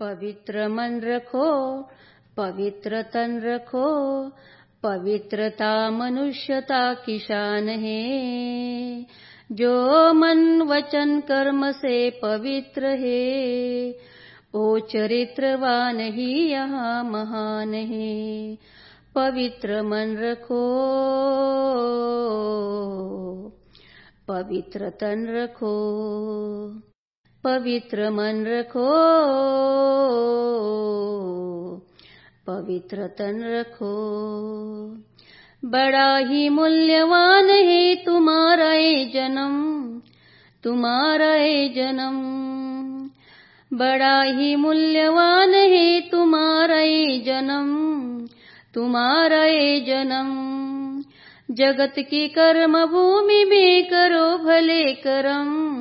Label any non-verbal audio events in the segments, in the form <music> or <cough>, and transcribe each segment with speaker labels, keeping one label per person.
Speaker 1: पवित्र मन रखो पवित्र तन रखो, पवित्रता मनुष्यता की शान है। जो मन वचन कर्म से पवित्र है, ओ चरित्रवान ही यहाँ महान है। पवित्र मन रखो पवित्र तन रखो। पवित्र मन रखो पवित्र तन रखो बड़ा ही मूल्यवान है तुम्हारा ये जन्म, तुम्हारा ये जन्म। बड़ा ही मूल्यवान है तुम्हारा ये जन्म, तुम्हारा ये जन्म। जगत की कर्म भूमि में करो भले करम।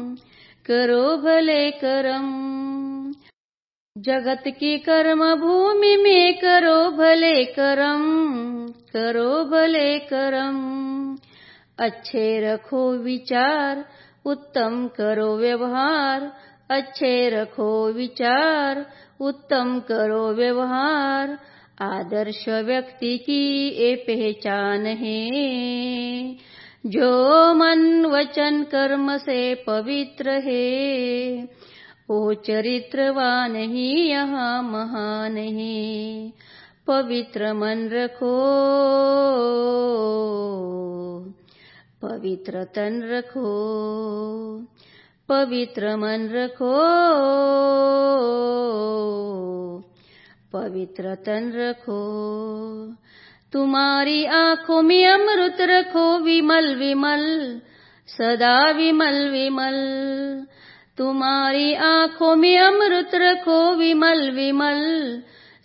Speaker 1: करो भले करम। जगत की कर्म भूमि में करो भले करम, करो भले करम। अच्छे रखो विचार, उत्तम करो व्यवहार। अच्छे रखो विचार, उत्तम करो व्यवहार। आदर्श व्यक्ति की ये पहचान है। जो मन वचन कर्म से पवित्र है वो चरित्रवान ही यहाँ महान है। पवित्र मन रखो, पवित्र तन रखो, पवित्र मन रखो, पवित्र तन रखो। तुम्हारी आँखों में अमृत रखो विमल विमल, सदा विमल विमल। तुम्हारी आँखों में अमृत रखो विमल विमल,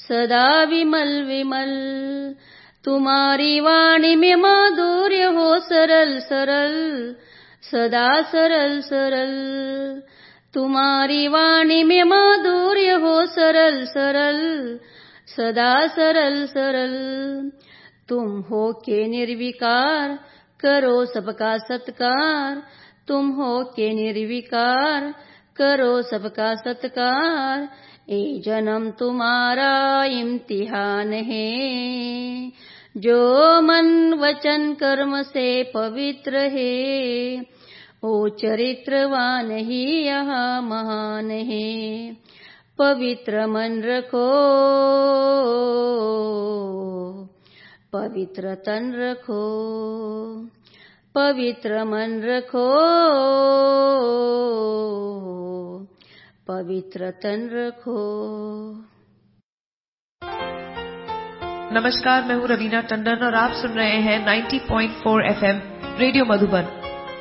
Speaker 1: सदा विमल विमल। तुम्हारी वाणी में माधुर्य हो सरल सरल, सदा सरल सरल। तुम्हारी वाणी में माधुर्य हो सरल सरल, सदा सरल सरल। तुम हो के निर्विकार, करो सबका सत्कार। तुम हो के निर्विकार, करो सबका सत्कार। ए जन्म तुम्हारा इम्तिहान है। जो मन वचन कर्म से पवित्र है, ओ चरित्रवान ही यहाँ महान है। पवित्र मन रखो। पवित्र तन रखो, पवित्र मन रखो, पवित्र तन रखो।
Speaker 2: नमस्कार, मैं हूँ रवीना टंडन और आप सुन रहे हैं 90.4 एफएम, रेडियो मधुबन।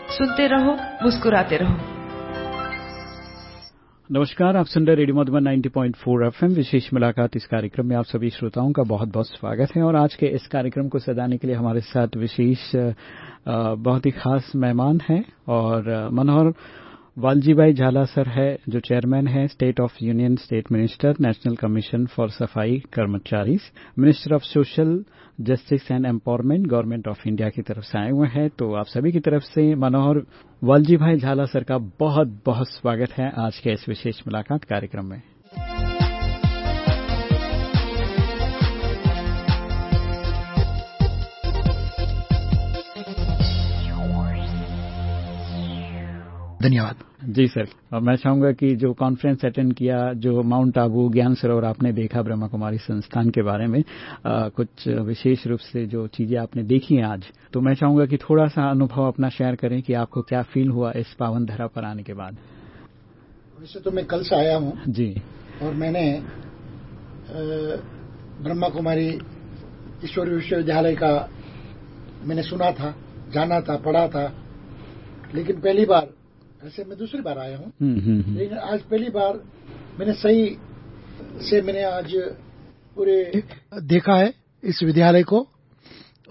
Speaker 2: सुनते रहो, मुस्कुराते रहो।
Speaker 3: नमस्कार, आप सुन रहे रेडियो मधुबन 90.4 एफएम, विशेष मुलाकात इस कार्यक्रम में। आप सभी श्रोताओं का बहुत बहुत स्वागत है और आज के इस कार्यक्रम को सजाने के लिए हमारे साथ विशेष बहुत ही खास मेहमान हैं और मनोहर वालजी भाई झाला सर है, जो चेयरमैन है state of union state minister national commission for Safai Karamchari minister of social justice and empowerment government of India की तरफ़ से आए हुए हैं। तो आप सभी की तरफ़ से मनोहर वालजी भाई झाला सर का बहुत बहुत स्वागत है आज के इस विशेष मुलाकात कार्यक्रम में।
Speaker 4: धन्यवाद।
Speaker 3: जी सर और मैं चाहूँगा कि जो कॉन्फ्रेंस अटेंड किया जो माउंट आबू ज्ञान सरोवर आपने देखा ब्रह्मा कुमारी संस्थान के बारे में आ, कुछ विशेष रूप से जो चीज़ें आपने देखी हैं आज तो मैं चाहूँगा कि थोड़ा सा अनुभव अपना शेयर करें कि आपको क्या फील हुआ इस पावन धरा पर आने के बाद।
Speaker 4: वैसे तो मैं कल से आया हूँ।
Speaker 3: जी।
Speaker 4: और मैंने ब्रह्मा कुमारी ईश्वरी विश्वविद्यालय का मैंने सुना था जाना था पढ़ा था। लेकिन पहली बार ऐसे मैं दूसरी बार आया हूँ। लेकिन आज पहली बार मैंने सही से मैंने आज पूरे देखा है इस विद्यालय को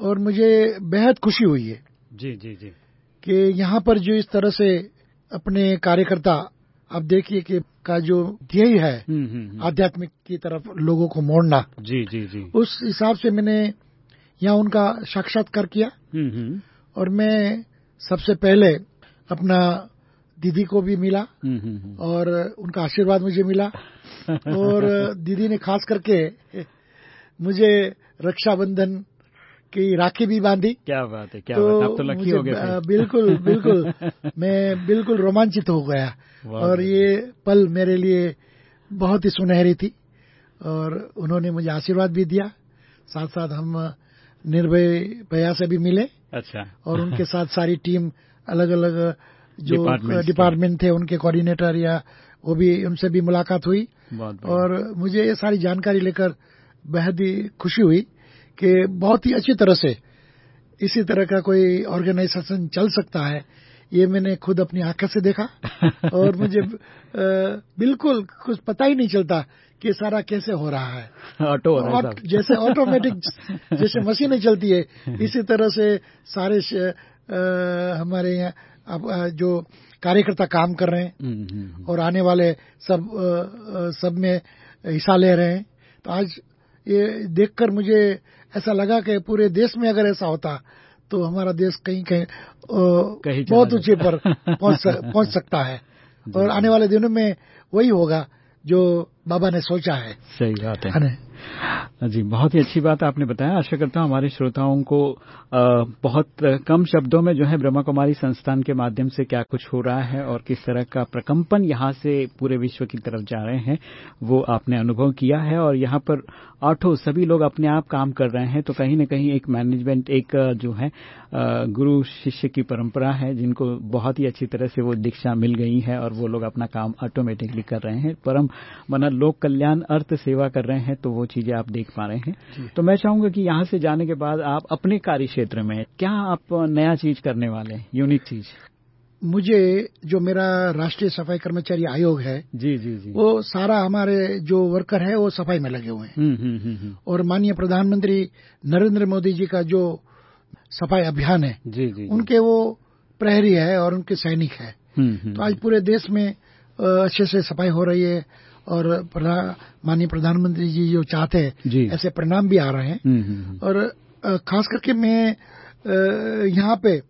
Speaker 4: और मुझे बेहद खुशी हुई है
Speaker 3: जी जी जी।
Speaker 4: कि यहाँ पर जो इस तरह से अपने कार्यकर्ता आप देखिए कि का जो ध्येय है आध्यात्मिक की तरफ़ लोगों को मोड़ना।
Speaker 3: जी जी जी।
Speaker 4: उस हिसाब से मैंने यहाँ उनका साक्षात्कार किया। और मैं सबसे पहले अपना दीदी को भी मिला और उनका आशीर्वाद मुझे मिला। और दीदी ने खास करके मुझे रक्षाबंधन की राखी भी बांधी।
Speaker 3: क्या बात है क्या तो, बात आप तो लकी हो गए
Speaker 4: बिल्कुल बिल्कुल। <laughs> मैं बिल्कुल रोमांचित हो गया। और ये पल मेरे लिए बहुत ही सुनहरी थी। और उन्होंने मुझे आशीर्वाद भी दिया। साथ साथ हम निर्भय भैया से भी मिले।
Speaker 3: अच्छा।
Speaker 4: और उनके <laughs> साथ सारी टीम अलग अलग जो डिपार्टमेंट थे उनके कोऑर्डिनेटर या वो भी उनसे भी मुलाकात हुई। और मुझे ये सारी जानकारी लेकर बेहद ही खुशी हुई कि बहुत ही अच्छी तरह से इसी तरह का कोई ऑर्गेनाइजेशन चल सकता है। ये मैंने खुद अपनी आँखें से देखा <laughs> और मुझे बिल्कुल कुछ पता ही नहीं चलता कि सारा कैसे हो रहा है।
Speaker 3: ऑटो
Speaker 4: जैसे ऑटोमेटिक <laughs> जैसे मशीनें चलती है इसी तरह से सारे आ, हमारे यहाँ अब जो कार्यकर्ता काम कर रहे हैं हम्म, हम्म, हम्म। और आने वाले सब आ, सब में हिस्सा ले रहे हैं। तो आज ये देखकर मुझे ऐसा लगा कि पूरे देश में अगर ऐसा होता तो हमारा देश कहीं कहीं, कहीं बहुत ऊँचे पर पहुँच सकता है। <laughs> और आने वाले दिनों में वही होगा जो बाबा ने सोचा है।
Speaker 3: सही बात है। जी बहुत ही अच्छी बात आपने बताया। आशा करता हूँ हमारे श्रोताओं को आ, बहुत कम शब्दों में जो है ब्रह्मा कुमारी संस्थान के माध्यम से क्या कुछ हो रहा है और किस तरह का प्रकंपन यहाँ से पूरे विश्व की तरफ़ जा रहे हैं वो आपने अनुभव किया है और यहाँ पर आठों सभी लोग अपने आप काम कर रहे हैं तो कहीं न कहीं एक मैनेजमेंट एक जो है गुरु शिष्य की परंपरा है जिनको बहुत ही अच्छी तरह से वो दीक्षा मिल गई है और वो लोग अपना काम ऑटोमेटिकली कर रहे हैं। परम मना लोक कल्याण अर्थ सेवा कर रहे हैं तो वो चीज़ें आप देख पा रहे हैं। तो मैं चाहूँगा कि यहाँ से जाने के बाद आप अपने कार्य क्षेत्र में क्या आप नया चीज़ करने वाले हैं यूनिक चीज़?
Speaker 4: मुझे जो मेरा राष्ट्रीय सफ़ाई कर्मचारी आयोग है
Speaker 3: जी जी जी।
Speaker 4: वो सारा हमारे जो वर्कर है वो सफ़ाई में लगे हुए हैं। हम्म, हम्म, हम्म, और माननीय प्रधानमंत्री नरेंद्र मोदी जी का जो सफ़ाई अभियान है
Speaker 3: जी जी
Speaker 4: उनके वो प्रहरी है और उनके सैनिक है। तो आज पूरे देश में अच्छे से सफ़ाई हो रही है। और माननीय प्रधानमंत्री जी जो चाहते हैं ऐसे परिणाम भी आ रहे हैं। हम्म, हम्म, हम्म। और खास करके मैं यहाँ पे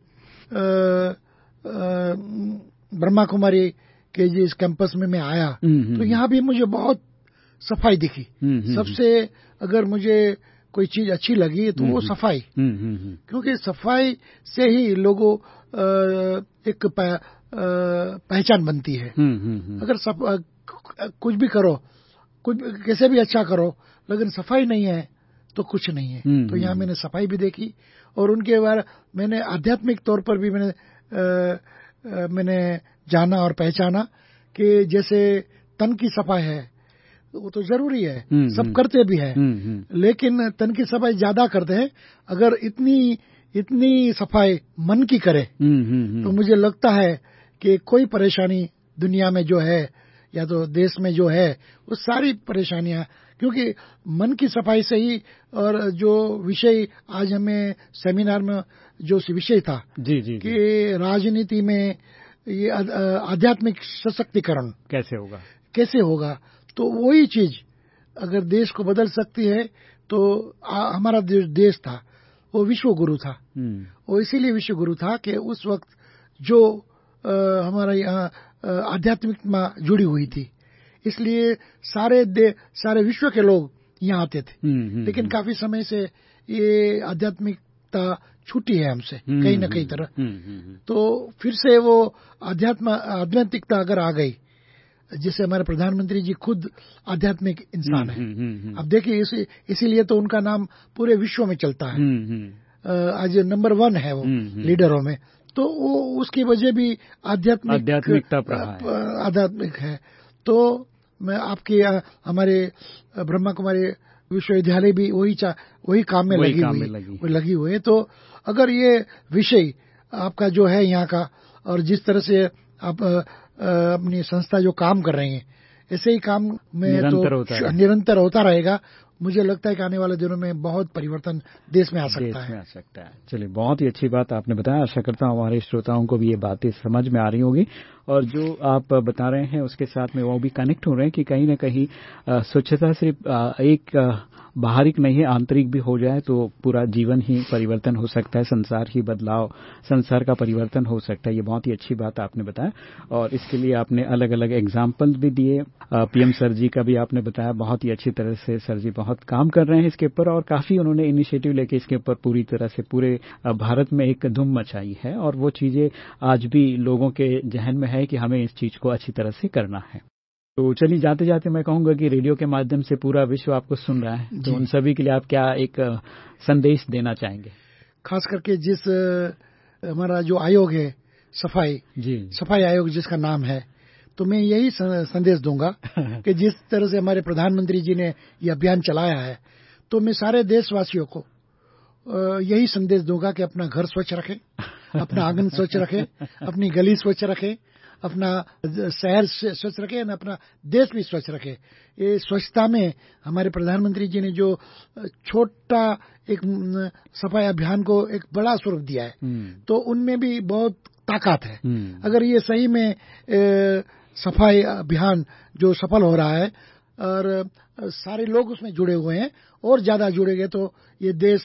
Speaker 4: ब्रह्मा कुमारी के जिस कैंपस में मैं आया तो यहाँ भी मुझे बहुत सफ़ाई दिखी। सबसे अगर मुझे कोई चीज़ अच्छी लगी तो वो सफ़ाई। क्योंकि सफ़ाई से ही लोगों एक पहचान बनती है। अगर सब कुछ भी करो कुछ कैसे भी अच्छा करो लेकिन सफ़ाई नहीं है तो कुछ नहीं है। हम्म, तो यहाँ हम्म। मैंने सफ़ाई भी देखी और उनके बारे मैंने आध्यात्मिक तौर पर भी मैंने आ, आ, मैंने जाना और पहचाना कि जैसे तन की सफ़ाई है वो तो ज़रूरी है हम्म, सब करते भी है। लेकिन तन की सफ़ाई ज़्यादा करते हैं अगर इतनी इतनी सफ़ाई मन की करे तो मुझे लगता है कि कोई परेशानी दुनिया में जो है या तो देश में जो है वो सारी परेशानियाँ क्योंकि मन की सफ़ाई से ही और जो विषय आज हमें सेमिनार में जो विषय था
Speaker 3: जी जी
Speaker 4: कि राजनीति में ये आध्यात्मिक सशक्तिकरण
Speaker 3: कैसे होगा?
Speaker 4: कैसे होगा? तो वही चीज़ अगर देश को बदल सकती है तो आ, हमारा देश था वो विश्व गुरु था। हम्म। वो इसीलिए विश्व गुरु था कि उस वक्त जो हमारा यहाँ आध्यात्मिक में जुड़ी हुई थी। इसलिए सारे दे सारे विश्व के लोग यहाँ आते थे। हम्म, हम्म, लेकिन हम्म। काफ़ी समय से ये आध्यात्मिकता छूटी है हमसे कहीं ना कहीं तरह। तो फिर से वो आध्यात्म आध्यात्मिकता अगर आ गई जिससे हमारे प्रधानमंत्री जी खुद आध्यात्मिक इंसान है। अब देखिए इसी इसीलिए तो उनका नाम पूरे विश्व में चलता है। आज नंबर वन है वो लीडरों में। तो वो उसकी वजह भी आध्यात्मिक
Speaker 3: आध्यात्मिकता
Speaker 4: आध्यात्मिक है। तो मैं आपके हमारे ब्रह्मा कुमारी विश्वविद्यालय भी वही चा वही काम में लगी हुई लगी, लगी हुई है। तो अगर ये विषय आपका जो है यहाँ का और जिस तरह से आप अपनी संस्था जो काम कर रही है ऐसे ही काम में
Speaker 3: निरंतर तो होता
Speaker 4: निरंतर होता रहेगा। मुझे लगता है कि आने वाले दिनों में बहुत परिवर्तन देश में आ सकता
Speaker 3: देश
Speaker 4: है।
Speaker 3: में आ सकता है। चलिए बहुत ही अच्छी बात आपने बताया। आशा करता हूँ हमारे श्रोताओं को भी ये बातें समझ में आ रही होगी। और जो आप बता रहे हैं उसके साथ में वो भी कनेक्ट हो रहे हैं कि कहीं ना कहीं स्वच्छता सिर्फ़ एक बाहरिक नहीं है, आंतरिक भी हो जाए तो पूरा जीवन ही परिवर्तन हो सकता है, संसार ही बदलाव, संसार का परिवर्तन हो सकता है। ये बहुत ही अच्छी बात आपने बताया। और इसके लिए आपने अलग अलग एग्ज़ाम्पल भी दिए। पीएम सर जी का भी आपने बताया। बहुत ही अच्छी तरह से सर जी बहुत काम कर रहे हैं इसके ऊपर और काफ़ी उन्होंने इनिशिएटिव लेके इसके ऊपर पूरी तरह से पूरे भारत में एक धुम मचाई है। और वो चीज़ें आज भी लोगों के जहन में है कि हमें इस चीज़ को अच्छी तरह से करना है। तो चलिए जाते जाते मैं कहूँगा कि रेडियो के माध्यम से पूरा विश्व आपको सुन रहा है। तो उन सभी के लिए आप क्या एक संदेश देना चाहेंगे?
Speaker 4: खास करके जिस हमारा जो आयोग है सफ़ाई।
Speaker 3: जी।
Speaker 4: सफ़ाई आयोग जिसका नाम है तो मैं यही संदेश दूँगा <laughs> कि जिस तरह से हमारे प्रधानमंत्री जी ने ये अभियान चलाया है तो मैं सारे देशवासियों को यही संदेश दूँगा कि अपना घर स्वच्छ रखें अपना आँगन स्वच्छ रखें <laughs> अपनी गली स्वच्छ रखें अपना शहर स्वच्छ रखे और अपना देश भी स्वच्छ रखे। ये स्वच्छता में हमारे प्रधानमंत्री जी ने जो छोटा एक सफ़ाई अभियान को एक बड़ा स्वरूप दिया है तो उनमें भी बहुत ताकत है। अगर ये सही में ए, सफ़ाई अभियान जो सफल हो रहा है और सारे लोग उसमें जुड़े हुए हैं और ज़्यादा जुड़ेंगे तो ये देश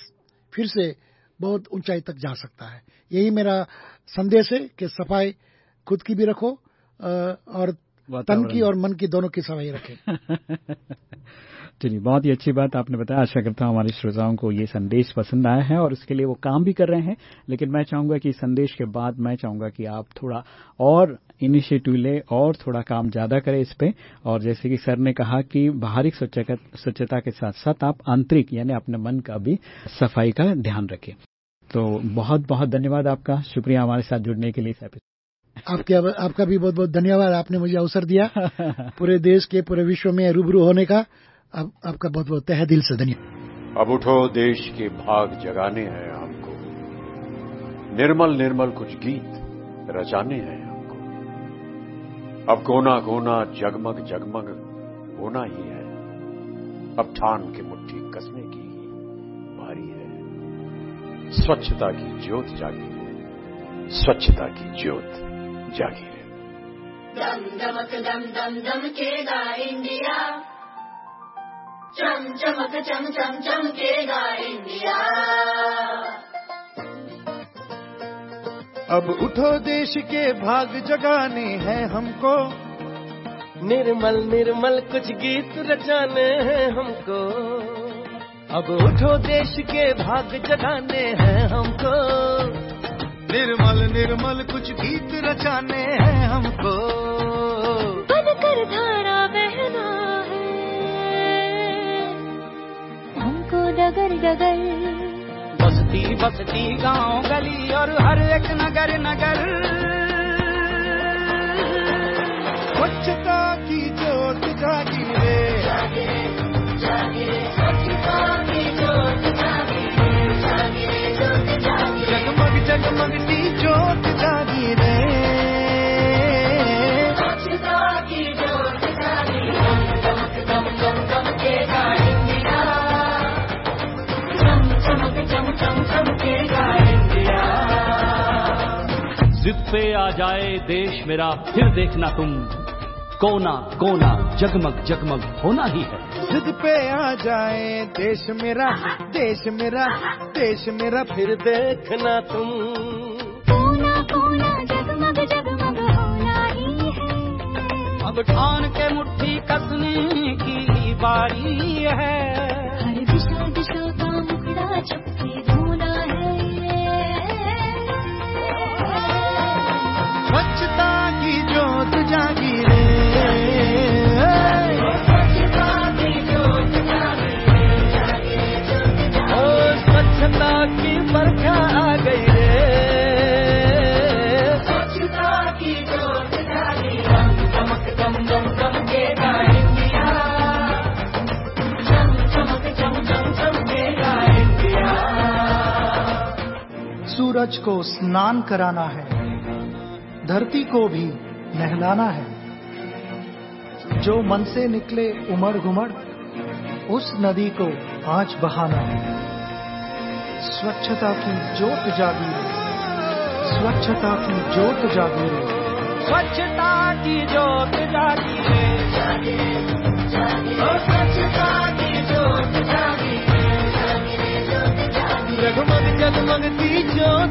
Speaker 4: फिर से बहुत ऊंचाई तक जा सकता है। यही मेरा संदेश है कि सफ़ाई खुद की भी रखो और तन की और मन की दोनों की सफ़ाई रखें। <laughs>
Speaker 3: चलिए बहुत ही अच्छी बात आपने बताया। आशा करता हूँ हमारे श्रोताओं को ये संदेश पसंद आया है और उसके लिए वो काम भी कर रहे हैं। लेकिन मैं चाहूँगा कि संदेश के बाद मैं चाहूँगा कि आप थोड़ा और इनिशिएटिव ले और थोड़ा काम ज़्यादा करें इस पे। और जैसे कि सर ने कहा कि बाहरी स्वच्छता के साथ साथ आप आंतरिक यानी अपने मन का भी सफ़ाई का ध्यान रखें। तो बहुत बहुत धन्यवाद आपका। शुक्रिया हमारे साथ जुड़ने के लिए इस
Speaker 4: आपके आपका भी बहुत बहुत धन्यवाद आपने मुझे अवसर दिया <laughs> पूरे देश के पूरे विश्व में रूबरू होने का। आप, आपका बहुत बहुत तह दिल से धन्यवाद
Speaker 5: अब उठो देश के भाग जगाने हैं हमको। निर्मल निर्मल कुछ गीत रचाने हैं हमको। अब कोना कोना जगमग जगमग होना ही है। अब ठान के मुट्ठी कसने की भारी है। स्वच्छता की ज्योत जागी है। स्वच्छता की ज्योत। जागी। है
Speaker 6: दम दमक दम दम दमकेगा इंडिया। चम चमक चम चम चमकेगा इंडिया।
Speaker 7: अब उठो देश के भाग जगाने हैं हमको।
Speaker 8: निर्मल निर्मल कुछ गीत रचाने हैं हमको। अब उठो देश के भाग जगाने हैं हमको।
Speaker 7: निर्मल निर्मल कुछ गीत रचाने हैं हमको।
Speaker 9: बनकर धारा बहना है। हमको डगर डगर।
Speaker 10: बसती बसती गाँव गली और हर एक नगर नगर।
Speaker 11: पे आ जाए देश मेरा फिर देखना तुम। कोना कोना जगमग जगमग होना ही है।
Speaker 7: जिद पे आ जाए देश मेरा देश मेरा देश मेरा
Speaker 8: फिर देखना तुम।
Speaker 9: कोना कोना जगमग जगमग होना ही है।
Speaker 10: अब ठान के मुट्ठी कसने की बारी है।
Speaker 7: स्वच्छता की जोत जागी रे।
Speaker 8: ओ स्वच्छता की बरखा आ गई रे।
Speaker 12: सूरज को स्नान कराना है। धरती को भी नहलाना है। जो मन से निकले उमड़ घुमड़ उस नदी को आज बहाना है। स्वच्छता की जोत जागी स्वच्छता की जोत जागी
Speaker 10: स्वच्छता की जोत जागी स्वच्छता की जोत जागी
Speaker 8: जगमग जगमगती जोत